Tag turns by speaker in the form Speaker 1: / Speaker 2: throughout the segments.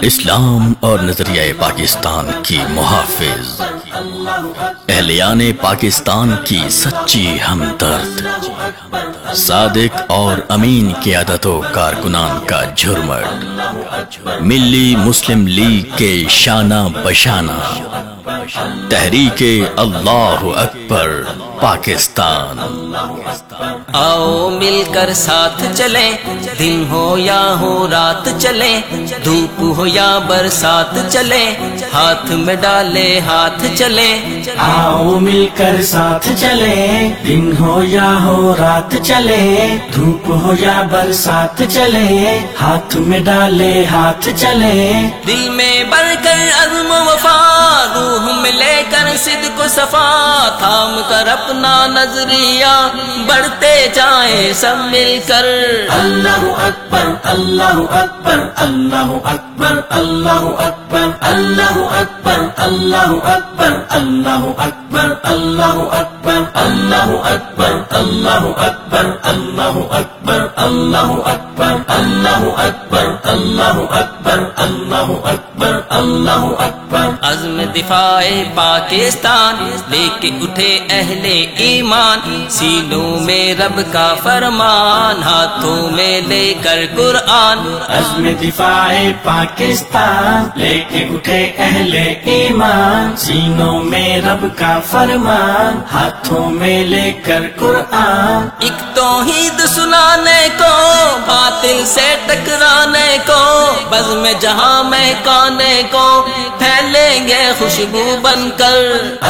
Speaker 1: اسلام اور نظریہ پاکستان کی محافظ۔ اہلیان پاکستان کی سچی ہمدرد۔ صادق اور امین کی عادت و کارکنان کا جھرمٹ۔ ملی مسلم لیگ کے شانہ بشانہ۔ تحریک اللہ اکبر، پاکستان۔
Speaker 2: آؤ مل کر ساتھ چلیں، دن ہو یا ہو رات چلیں، دھوپ ہو یا برسات چلیں۔ ہاتھ میں ڈالے ہاتھ چلیں
Speaker 3: آؤ مل کر ساتھ چلے۔ دن ہو یا ہو رات چلے۔ دھوپ ہو یا برسات چلے۔ ہاتھ میں ڈالے ہاتھ چلے۔
Speaker 2: دل میں بڑھ کر عزم وفا روح میں لے کر صدق و صفا۔ تھام کر اپنا نظریہ بڑھتے جائیں سب مل کر۔
Speaker 3: اللہ اکبر اللہ اکبر اللہ اکبر اللہ اکبر اللہ اکبر اللہ اکبر اللہ اکبر اللہ اکبر اللہ اکبر اللہ اکبر اللہ اکبر اللہ اکبر اللہ اکبر اللہ اکبر اللہ اکبر اللہ اکبر
Speaker 2: عزم دفاع پاکستان لے کے اٹھے اہل ایمان سینوں میں رب کا فرمان ہاتھوں میں لے کر قرآن
Speaker 3: عزم دفاع پاکستان لے کے اٹھے اہل ایمان سینوں میں رب کا فرمان ہاتھوں میں لے کر قرآن۔
Speaker 2: ایک توحید سنانے کو باطل سے ٹکرانے کو بز میں جہاں مہکانے کو پھیلیں گے خوشبو بن کر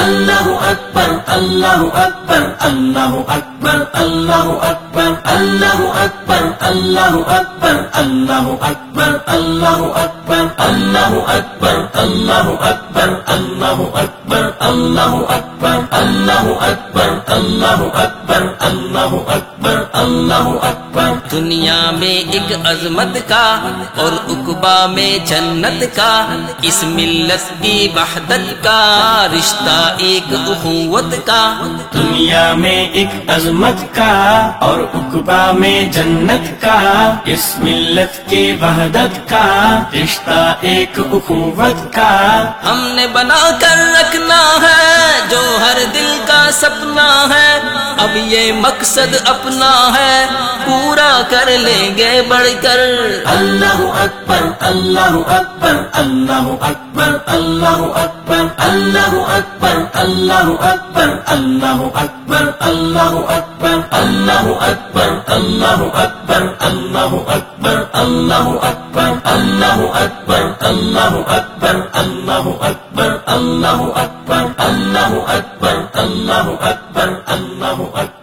Speaker 3: اللہ اکبر اللہ اکبر اللہ اکبر اللہ اکبر اللہ اکبر اللہ اکبر اللہ اکبر اللہ اکبر اللہ اکبر اللہ اکبر اللہ اکبر اللہ اکبر اللہ اکبر اللہ اکبر اللہ اکبر اللہ اکبر۔
Speaker 2: دنیا میں ایک عظمت کا اور اقبا میں جنت کا، اس ملت کی وحدت کا رشتہ، ایک اخوت کا۔
Speaker 3: دنیا میں ایک عظمت کا اور اقبا میں جنت کا، اس ملت کے وحدت کا رشتہ، ایک اخوت کا۔
Speaker 2: ہم نے بنا کر رکھنا ہے جو ہر دل کا سپنا ہے۔ اب یہ مقصد اپنا ہے پورا کر لیں گے بڑھ کر
Speaker 3: اللہ اکبر اللہ اکبر اللہ اکبر اللہ اکبر اللہ اکبر اللہ اکبر اللہ اکبر اللہ اکبر اللہ اکبر اللہ اکبر اللہ اکبر اللہ اکبر اللہ اکبر اللہ اکبر اللہ اکبر اللہ اکبر اللہ اکبر اللہ اکبر اللہ اکبر